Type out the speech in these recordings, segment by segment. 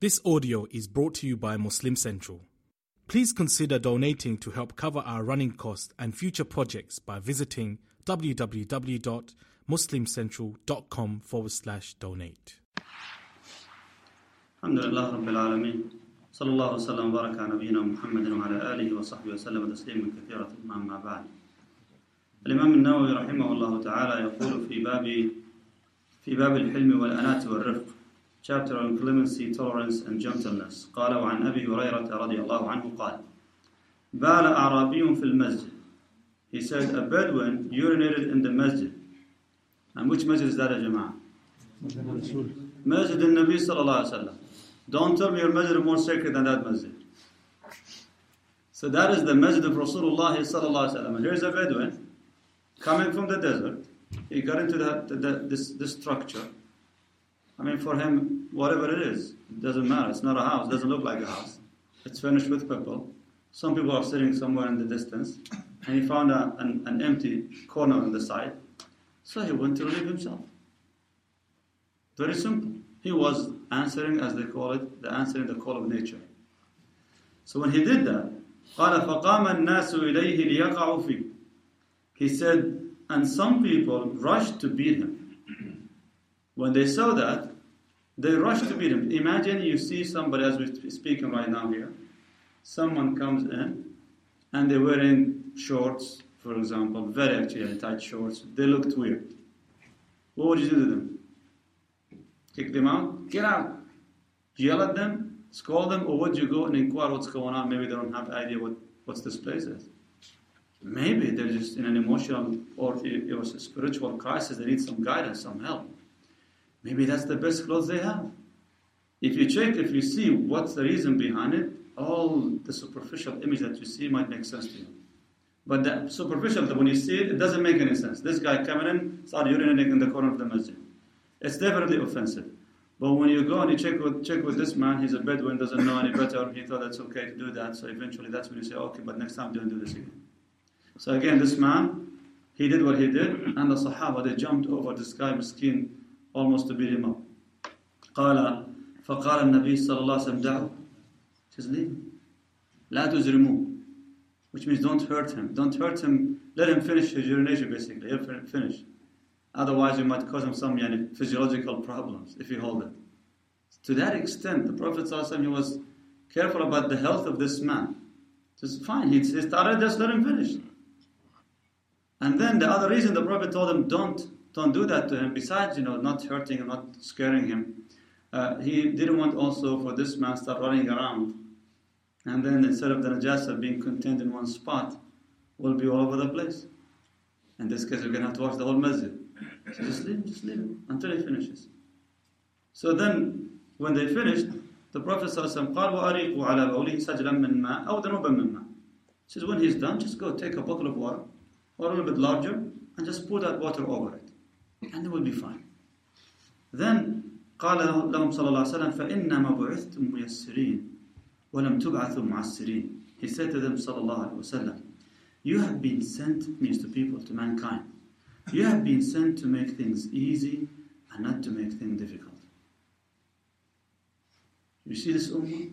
This audio is brought to you by Muslim Central. Please consider donating to help cover our running costs and future projects by visiting www.muslimcentral.com forward slash donate. الحمد لله رب العالمين صلى الله وسلم وبارك على نبينا محمد وعلى آله وصحبه وسلم تسليما كثيرا ثم أما بعد الإمام النووي رحمه الله تعالى يقول في باب في باب الحلم والأناة والرفق chapter on clemency, tolerance and gentleness قال وعن أبي هريرة رضي الله عنه قال بال أعرابي في المسجد he said a Bedouin urinated in the masjid and which masjid is that يا جماعة مسجد النبي صلى الله عليه وسلم don't tell me your masjid is more sacred than that masjid so that is the masjid of Rasulullah صلى الله عليه وسلم and here's a Bedouin coming from the desert he got into that, the, the, this, this structure I mean, for him, whatever it is, it doesn't matter. It's not a house. It doesn't look like a house. It's furnished with people. Some people are sitting somewhere in the distance, and he found a, an, an empty corner on the side. So he went to relieve himself. Very simple. He was answering, as they call it, the answering the call of nature. So when he did that, قال فقام الناس إليه ليقعوا فيه. He said, and some people rushed to beat him. When they saw that, they rushed to beat him. Imagine you see somebody, as we're speaking right now here, someone comes in and they're wearing shorts, for example, very actually tight shorts. They looked weird. What would you do to them? Kick them out? Get out! Yell at them? Scold them? Or would you go and inquire what's going on? Maybe they don't have idea what what's this place is. Maybe they're just in an emotional or, or spiritual crisis. They need some guidance, some help. Maybe that's the best clothes they have. If you check, if you see what's the reason behind it, all the superficial image that you see might make sense to you. But the superficial, when you see it, it doesn't make any sense. This guy coming in, started urinating in the corner of the masjid. It's definitely offensive. But when you go and you check with, check with this man, he's a Bedouin, doesn't know any better, he thought it's okay to do that, so eventually that's when you say, okay, but next time don't do this again. So again, this man, he did what he did, and the Sahaba, they jumped over this guy, miskin, almost to beat him up. قال فقال النبي صلى الله عليه وسلم دعوه says leave him لا تزرموه which means don't hurt him don't hurt him let him finish his urination basically he'll finish otherwise you might cause him some yani, physiological problems if you hold it to that extent the Prophet ﷺ, he was careful about the health of this man just fine he started just let him finish and then the other reason the Prophet told him don't don't do that to him. Besides, you know, not hurting him, not scaring him, uh, he didn't want also for this man start running around. And then instead of the najasa being contained in one spot, will be all over the place. In this case, you're going to have to wash the whole masjid. So just leave him, just leave him until he finishes. So then, when they finished, the Prophet ﷺ قال وأريقوا على بوله سجلا من ماء أو ذنوبا من ماء. Says when he's done, just go take a bucket of water, or a little bit larger, and just pour that water over it and they will be fine. Then قال لهم صلى الله عليه وسلم فإنما بعثتم ميسرين ولم تبعثوا معسرين. He said to them صلى الله عليه وسلم You have been sent, means to people, to mankind. You have been sent to make things easy and not to make things difficult. You see this ummah?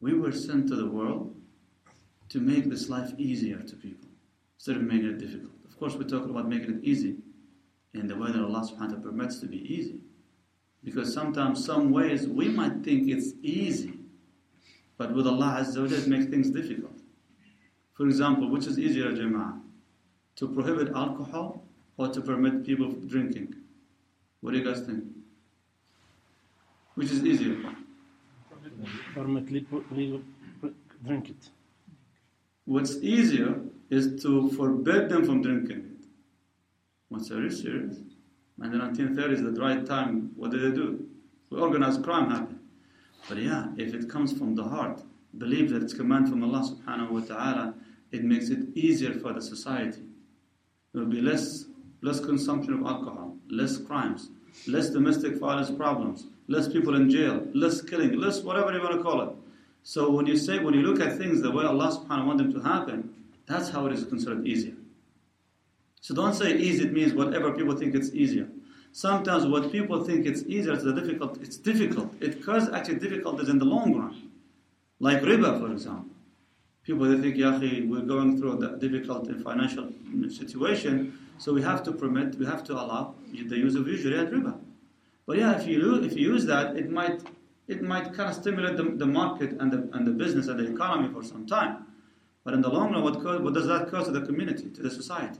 We were sent to the world to make this life easier to people instead of making it difficult. Of course, we're talking about making it easy in the way that Allah subhanahu wa ta'ala permits to be easy. Because sometimes, some ways, we might think it's easy, but with Allah Azza wa Jalla, it makes things difficult. For example, which is easier, Jama'ah? To prohibit alcohol or to permit people drinking? What do you guys think? Which is easier? Permit legal drink it. What's easier is to forbid them from drinking What's very serious? And the 1930s, the right time, what did they do? We organized crime happened. But yeah, if it comes from the heart, believe that it's command from Allah subhanahu wa ta'ala, it makes it easier for the society. There will be less, less consumption of alcohol, less crimes, less domestic violence problems, less people in jail, less killing, less whatever you want to call it. So when you say, when you look at things the way Allah subhanahu wa ta'ala want them to happen, that's how it is considered easier. So don't say easy, it means whatever people think it's easier. Sometimes what people think it's easier, it's difficult. It's difficult. It causes actually difficulties in the long run. Like riba, for example. People they think, Yahi, we're going through a difficult financial situation, so we have to permit, we have to allow the use of usury and riba. But yeah, if you if you use that, it might it might kind of stimulate the, the market and the and the business and the economy for some time. But in the long run, what, what does that cause to the community, to the society?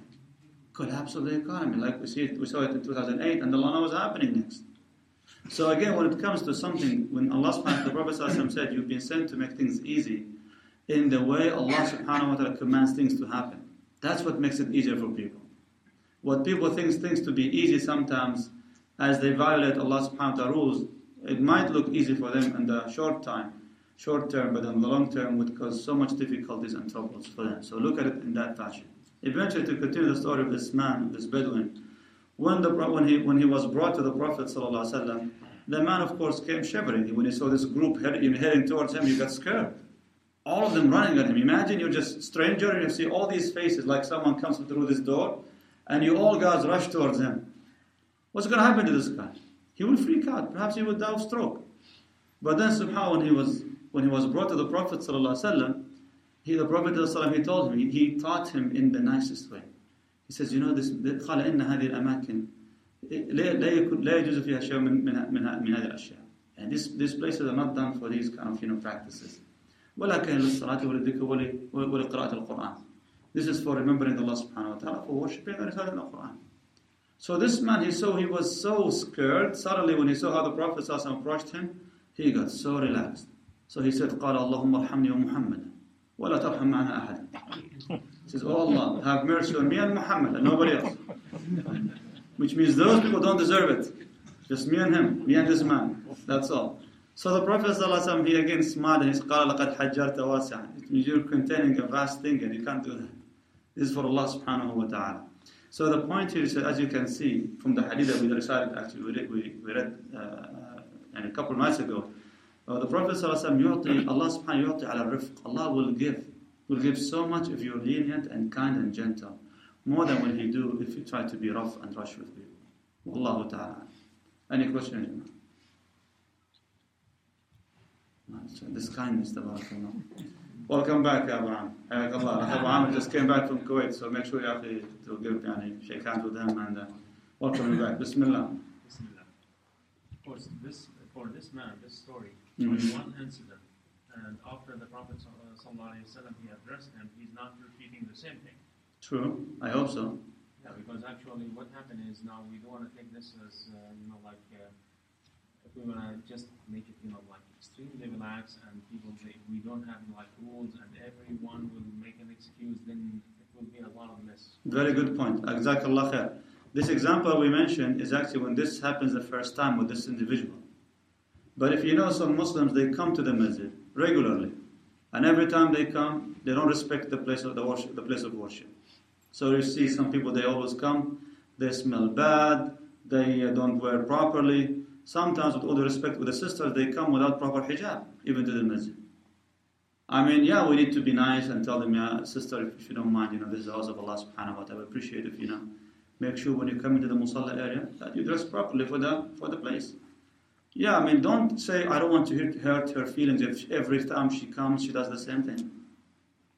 Collapse of the economy, like we see it, we saw it in 2008, and the law was happening next. So again, when it comes to something, when Allah subhanahu the Prophet said, You've been sent to make things easy in the way Allah subhanahu wa ta'ala commands things to happen. That's what makes it easier for people. What people think things to be easy sometimes as they violate Allah subhanahu wa ta'ala rules, it might look easy for them in the short time, short term, but in the long term would cause so much difficulties and troubles for them. So look at it in that fashion. Eventually, to continue the story of this man, this Bedouin, when, the, when, he, when he was brought to the Prophet ﷺ, the man, of course, came shivering. When he saw this group heading, heading towards him, he got scared. All of them running at him. Imagine you're just stranger and you see all these faces like someone comes through this door, and you all guys rush towards him. What's going to happen to this guy? He will freak out. Perhaps he would die of stroke. But then, somehow, when he was when he was brought to the Prophet ﷺ, he, the Prophet ﷺ, he told him, he, he taught him in the nicest way. He says, you know, this قال إن هذه الأماكن لا يكون لا يجوز فيها شيء من من من من هذه الأشياء. And this, these places are not done for these kind of you know practices. ولكن للصلاة وللذكر ولقراءة القرآن. This is for remembering Allah subhanahu wa ta'ala, for worshipping and reciting the Quran. So this man, he saw he was so scared. Suddenly, when he saw how the Prophet approached him, he got so relaxed. So he said, قال اللهم ارحمني ومحمد ولا ترحم معنا أحد. He says, Oh Allah, have mercy on me and Muhammad and nobody else. Which means those people don't deserve it. Just me and him, me and this man. That's all. So the Prophet ﷺ, he again smiled and he said, قال لقد حجرت واسعا. It means you're containing a vast thing and you can't do that. This is for Allah subhanahu wa ta'ala. So the point here is that as you can see from the hadith that we recited, actually we read, we, we read uh, a couple of nights ago, uh, the Prophet ﷺ, يعطي, Allah subhanahu wa ta'ala rifq. Allah will give, will give so much if you're lenient and kind and gentle, more than will He do if you try to be rough and rush with people. Wallahu ta'ala. Any questions? This kindness, tabarakallah. Welcome back, Abu Amr. Allah. Abu Amr just came back from Kuwait, so make sure you have to, to give, yani, shake hands with him and uh, welcome him back. Bismillah. Bismillah. Of course, this, for this man, this story, Mhm. was one incident, and after the Prophet Wasallam, he addressed him, he's not repeating the same thing. True. I hope so. Yeah, because actually what happened is now we don't want to take this as, uh, you know, like, uh, if we want to just make it, you know, like extremely relaxed and people, say we don't have like rules and everyone will make an excuse, then it will be a lot of mess. Very good point. Khair. This example we mentioned is actually when this happens the first time with this individual. But if you know some Muslims, they come to the masjid regularly, and every time they come, they don't respect the place of the worship, the place of worship. So you see some people, they always come, they smell bad, they uh, don't wear properly. Sometimes, with all the respect with the sisters, they come without proper hijab, even to the masjid. I mean, yeah, we need to be nice and tell them, yeah, sister, if, you don't mind, you know, this is the house of Allah subhanahu wa ta'ala. We appreciate if you know. Make sure when you come into the musalla area that you dress properly for the for the place. Yeah, I mean, don't say I don't want to hurt, her feelings if every time she comes she does the same thing.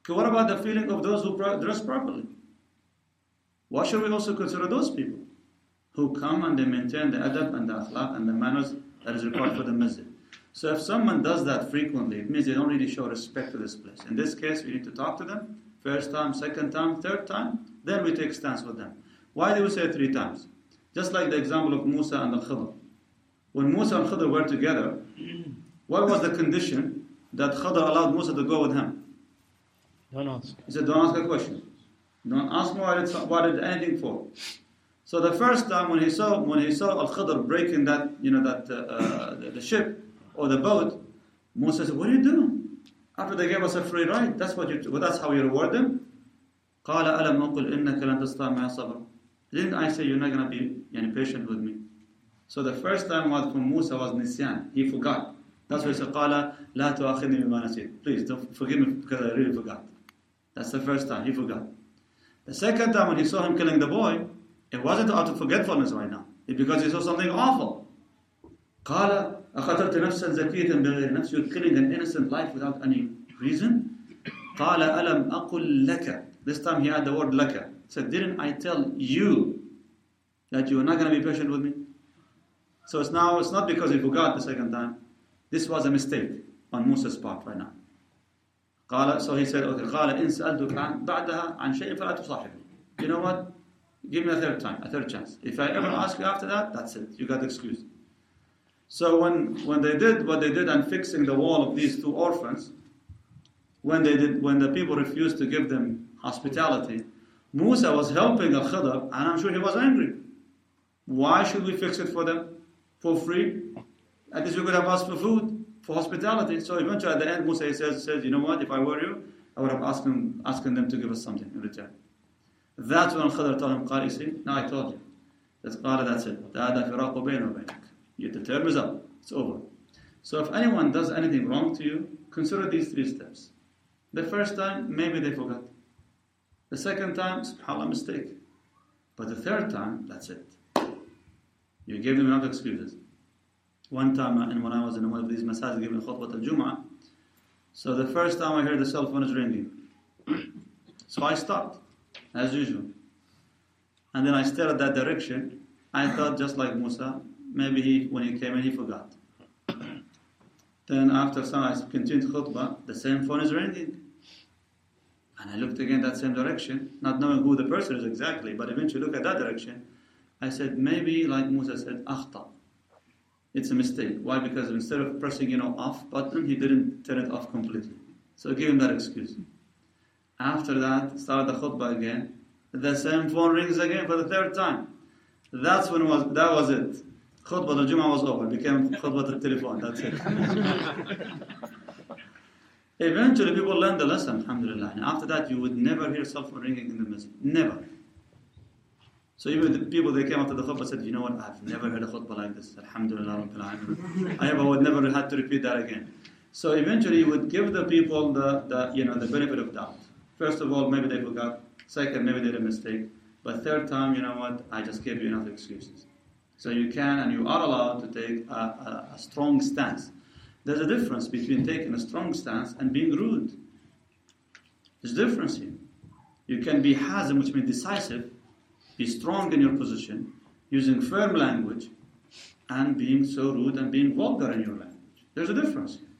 Okay, what about the feeling of those who dress properly? Why should we also consider those people who come and they maintain the adab and the akhlaq and the manners that is required for the masjid? So if someone does that frequently, it means they don't really show respect to this place. In this case, we need to talk to them first time, second time, third time, then we take stance with them. Why do we say three times? Just like the example of Musa and the Khidr. When Musa and Khidr were together, what was the condition that Khidr allowed Musa to go with him? Don't ask. He said, Don't ask a question. Don't ask me what did, what did anything for. So the first time when he saw when he saw Al Khidr breaking that you know that uh, uh, the, the ship or the boat, Musa said, "What are you doing?" After they gave us a free ride, that's what you well, that's how you reward them. قال ألم أقل إنك لن تستطيع معي صبرا Didn't I say you're not going to be yani, patient with me? So the first time was from Musa was Nisyan. He forgot. That's why he said, قال لا تؤاخذني بما نسيت. Please don't forgive me because I really forgot. That's the first time he forgot. The second time when he saw him killing the boy, it wasn't out of forgetfulness right now. It's because he saw something awful. قال أقتلت نفسا زكية بغير نفس You're killing an innocent life without any reason. قال ألم أقل لك This time he had the word لك. He said, didn't I tell you that you are not going to be patient with me? So it's now, it's not because he forgot the second time. This was a mistake on Musa's part right now. قال, so he said, okay, قال إن سألتك عن بعدها عن شيء فلا تصاحبني. You know what? Give me a third time, a third chance. If I ever ask you after that, that's it. You got excused. So when, when they did what they did and fixing the wall of these two orphans, when they did when the people refused to give them hospitality, Musa was helping Al Khidr, and I'm sure he was angry. Why should we fix it for them for free. At least we could have asked for food, for hospitality. So eventually at the end Musa says, says you know what, if I were you, I would have asked them, asking them to give us something in return. That's when Khadr told him, Qari, see, now I told you. That's Qara, that's it. That's firaqu bayna baynak. You, the term is up. It's over. So if anyone does anything wrong to you, consider these three steps. The first time, maybe they forgot. The second time, subhanAllah, mistake. But the third time, that's it. You gave them enough excuses. One time, uh, and when I was in one of these masajid giving khutbah al-Jum'ah, so the first time I heard the cell phone is ringing. so I stopped, as usual. And then I stared at that direction. I thought, just like Musa, maybe he, when he came in, he forgot. Then after some, I continued khutbah, the same phone is ringing. And I looked again that same direction, not knowing who the person is exactly, but eventually look at that direction. I said, maybe like Musa said, akhta. It's a mistake. Why? Because instead of pressing, you know, off button, he didn't turn it off completely. So give him that excuse. After that, start the khutbah again. The same phone rings again for the third time. That's when was that was it. Khutbah the Jummah was over. It became khutbah the telephone. That's it. Eventually, people learn the lesson, alhamdulillah. And after that, you would never hear cell phone ringing in the masjid. Never. So even the people they came after the khutbah said, you know what, I've never heard a khutbah like this. Alhamdulillah. I would never had to repeat that again. So eventually you would give the people the, the you know the benefit of doubt. First of all, maybe they forgot. Second, maybe they did a mistake. But third time, you know what, I just gave you enough excuses. So you can and you are allowed to take a, a, a strong stance. There's a difference between taking a strong stance and being rude. There's a difference here. You can be hazim, which means decisive, be strong in your position, using firm language, and being so rude and being vulgar in your language. There's a difference here.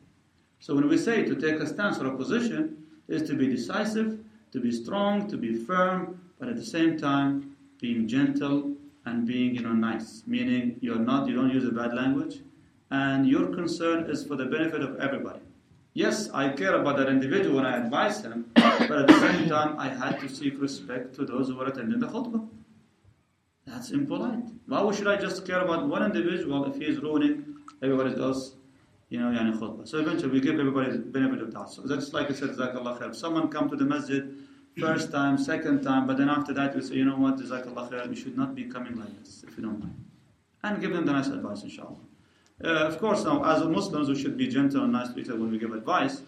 So when we say to take a stance or a position, is to be decisive, to be strong, to be firm, but at the same time being gentle and being you know nice. Meaning you're not you don't use a bad language, and your concern is for the benefit of everybody. Yes, I care about that individual when I advise him, but at the same time I had to seek respect to those who were attending the khutbah. That's impolite. Why should I just care about one individual if he is ruining everybody else, you know, yani khutbah? So eventually we give everybody the benefit of doubt. So that's like I said, Jazakallah khair. Someone come to the masjid first time, second time, but then after that we say, you know what, Jazakallah khair, you should not be coming like this, if you don't mind. And give them the nice advice, inshallah. Uh, of course, now, as Muslims, we should be gentle and nice to when we give advice.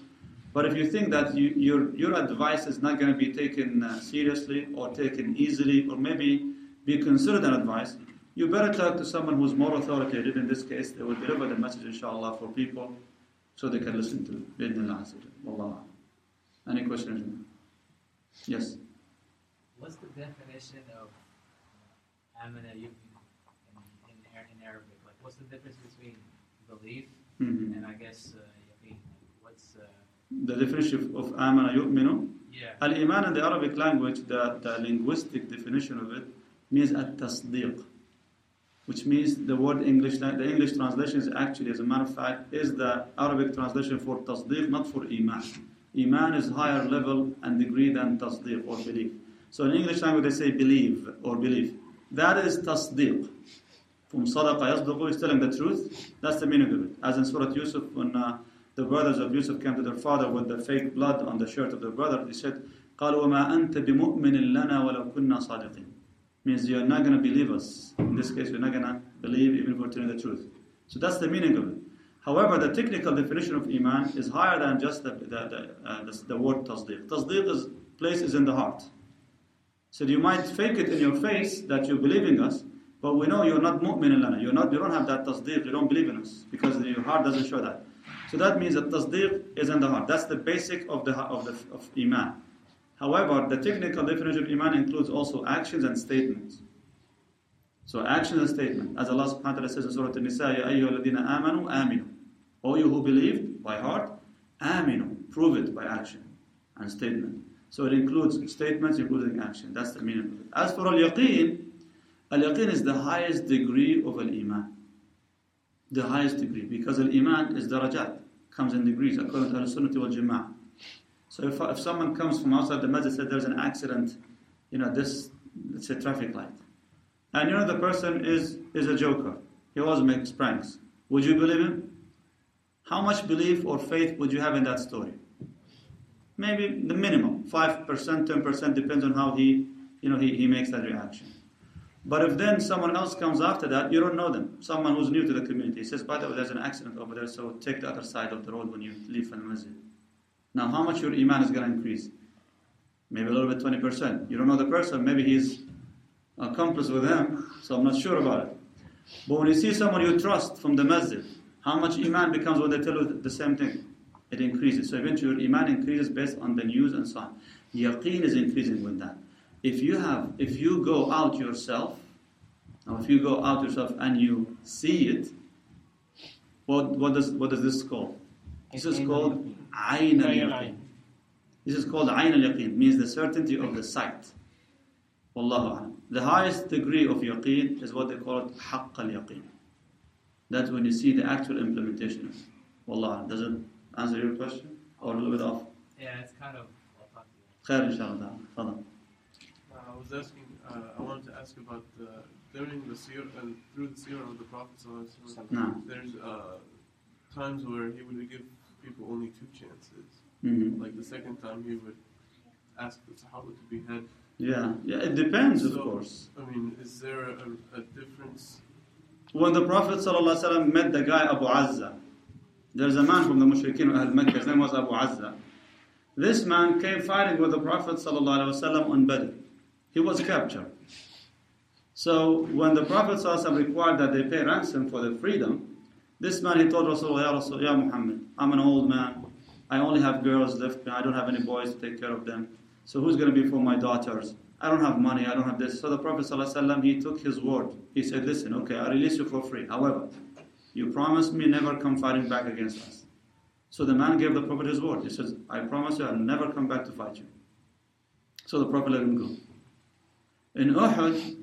But if you think that you, your, your advice is not going to be taken uh, seriously or taken easily or maybe be considered an advice, you better talk to someone who's more authoritative. In this case, they will deliver the message, inshallah, for people so they can listen to it. Wallah. Any questions? Yes. What's the definition of amana in, in, in Arabic? Like, what's the difference between belief Mhm. and I guess uh. What's uh, The definition of amana yu'minu. yeah? Al-iman in the Arabic language, the, the linguistic definition of it means at-tasdiq, which means the word English, the English translation is actually, as a matter of fact, is the Arabic translation for tasdiq, not for iman. Iman is higher level and degree than tasdiq or belief. So in English language they say believe or believe. That is tasdiq. From sadaqa yasduqu is telling the truth. That's the meaning of it. As in Surah Yusuf, when uh, the brothers of Yusuf came to their father with the fake blood on the shirt of their brother, they said, قالوا وما أنت بمؤمن لنا ولو كنا صادقين. Means you're not going to believe us. In this case, you're not going to believe even if we're telling the truth. So that's the meaning of it. However, the technical definition of iman is higher than just the, the, the, uh, the, the word tasdeeq. Tasdeeq is place is in the heart. So you might fake it in your face that you're believing us, But we know you're not mu'min lana. You're not, you don't have that tasdeeq. You don't believe in us because your heart doesn't show that. So that means that tasdeeq is in the heart. That's the basic of the of the of iman. However, the technical definition of iman includes also actions and statements. So actions and statements, as Allah subhanahu wa ta'ala says in Surah An-Nisa, Ya ayyuhalladhina amanu aminu. O you who believed by heart, aminu. Prove it by action and statement. So it includes statements, including action. That's the meaning of it. As for al-yaqeen, al-yaqeen is the highest degree of al-iman. The highest degree. Because al-iman is darajat. Comes in degrees, according to al-sunnah wal jama'ah. So if, if someone comes from outside the masjid said there's an accident, you know, this, let's say traffic light. And you know the person is, is a joker. He always makes pranks. Would you believe him? How much belief or faith would you have in that story? Maybe the minimum, 5%, 10%, depends on how he, you know, he, he makes that reaction. But if then someone else comes after that, you don't know them. Someone who's new to the community. Says, by the way, there's an accident over there, so take the other side of the road when you leave from the masjid. Now, how much your iman is going to increase? Maybe a little bit, 20%. You don't know the person. Maybe he's accomplice with him, so I'm not sure about it. But when you see someone you trust from the masjid, how much iman becomes when they tell you the same thing? It increases. So eventually your iman increases based on the news and so on. Yaqeen is increasing with that. If you have, if you go out yourself, or if you go out yourself and you see it, what, what does what does this call? This is called Ayn al Yaqeen. This is called Ayn al Yaqeen, means the certainty of the sight. Wallahu a'lam. The highest degree of yaqeen is what they call it haqq al yaqeen. That's when you see the actual implementation. of it. Wallah, does it answer your question? Or a little bit off? Yeah, it's kind of. I'll talk to you. خير إن شاء الله تعالى. تفضل. Uh, I was asking, uh, I wanted to ask about uh, during the seer and through the seer of the Prophet sallallahu alaihi wasallam, نعم. there's uh, times where he would give people only two chances. Mhm. Like the second time, he would ask the Sahaba to behead. Yeah, yeah, it depends, of So, course. I mean, is there a, a difference? When the Prophet ﷺ met the guy Abu Azza, there's a man from the Mushrikeen of Ahl Makkah, his name was Abu Azza. This man came fighting with the Prophet ﷺ on Badr. He was captured. So when the Prophet ﷺ required that they pay ransom for their freedom, this man he told Rasulullah, Ya, Rasul, Ya Muhammad, I'm an old man. I only have girls left. I don't have any boys to take care of them. So who's going to be for my daughters? I don't have money. I don't have this. So the Prophet ﷺ, he took his word. He said, listen, okay, I release you for free. However, you promise me never come fighting back against us. So the man gave the Prophet his word. He says, I promise you I'll never come back to fight you. So the Prophet let him go. In Uhud,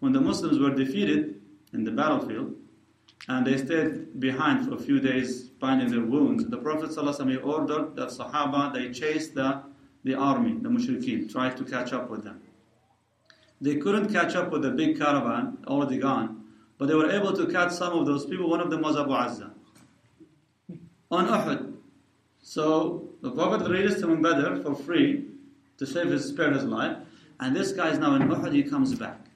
when the Muslims were defeated in the battlefield, and they stayed behind for a few days binding their wounds, the Prophet ﷺ ordered that Sahaba, they chased the, the army, the mushrikeen, tried to catch up with them. They couldn't catch up with the big caravan, already gone, but they were able to catch some of those people. One of them was Abu Azza. On Uhud. So the Prophet released him in Badr for free to save his, spare his life. And this guy is now in Uhud, he comes back.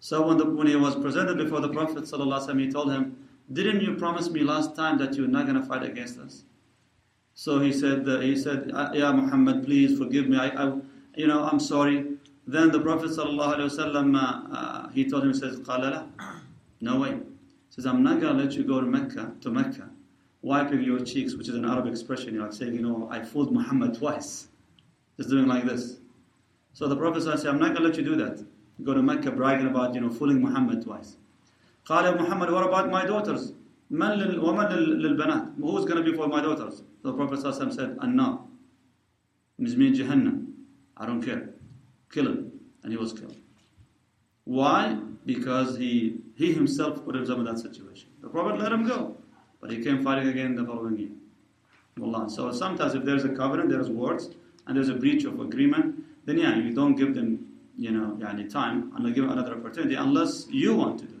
So when, the, when he was presented before the Prophet ﷺ, he told him, didn't you promise me last time that you're not going to fight against us? So he said, uh, he said, Ya Muhammad, please forgive me. I, I you know, I'm sorry. Then the Prophet sallallahu uh, uh, he told him, he says, لا, no way. He says, I'm not going to let you go to Mecca, to Mecca, wiping your cheeks, which is an Arab expression, you know, saying, you know, I fooled Muhammad twice. Just doing like this. So the Prophet said, I'm not going to let you do that. Go to Mecca bragging about, you know, fooling Muhammad twice. قال يا Muhammad, what about my daughters? من لل, ومن لل, للبنات? Who's going to be for my daughters? The Prophet ﷺ said, النار. Means me Jahannam. I don't care. Kill him. And he was killed. Why? Because he, he himself put himself in that situation. The Prophet let him go. But he came fighting again the following year. Wallah. So sometimes if there's a covenant, there's words, and there's a breach of agreement, then yeah, you don't give them, you know, yani time, and give them another opportunity unless you want to do that.